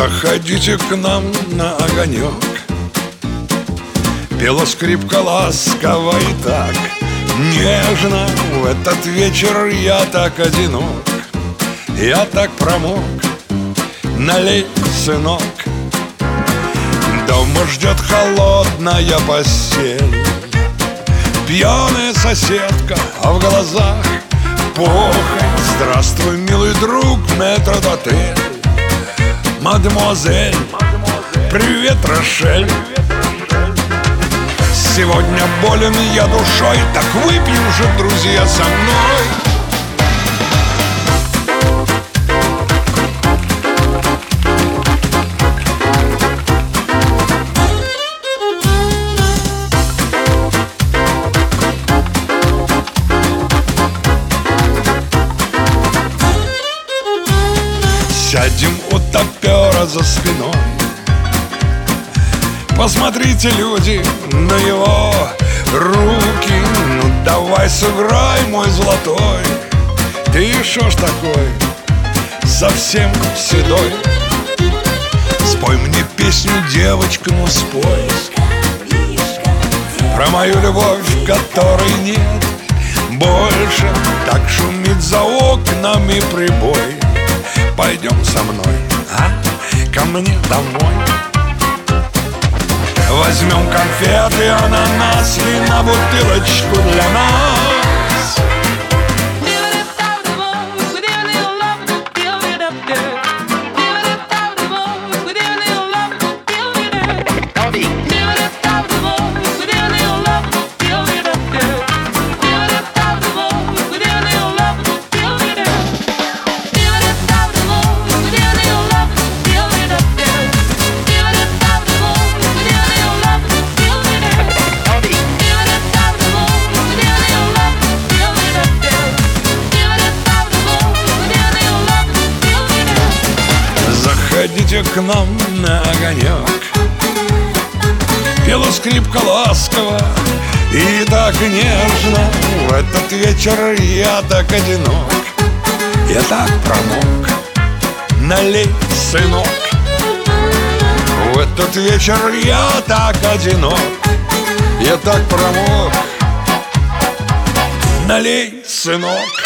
Заходите к нам на огонек. Пела скрипка ласково и так. Нежно в этот вечер я так одинок. Я так промок. Налей, сынок. Дома ждет холодная постель. Пьяная соседка, а в глазах похоть. Здравствуй, милый друг, метродотель Мадемуазель, привет, Рошель. Сегодня болен я душой Так выпьем же, друзья, со мной Сядем у топера за спиной. Посмотрите, люди, на его руки. Ну давай сыграй, мой золотой. Ты шо ж такой, совсем седой. Спой мне песню, девочка, ну спой. Про мою любовь, которой нет. Больше Так шумит за окнами прибой Пойдем со мной, а? Ко мне домой Возьмем конфеты, ананас и на бутылочку для нас Заходите к нам на огонек. Пела скрипка ласково и так нежно. В этот вечер я так одинок. Я так промок. Налей, сынок. В этот вечер я так одинок. Я так промок. Налей, сынок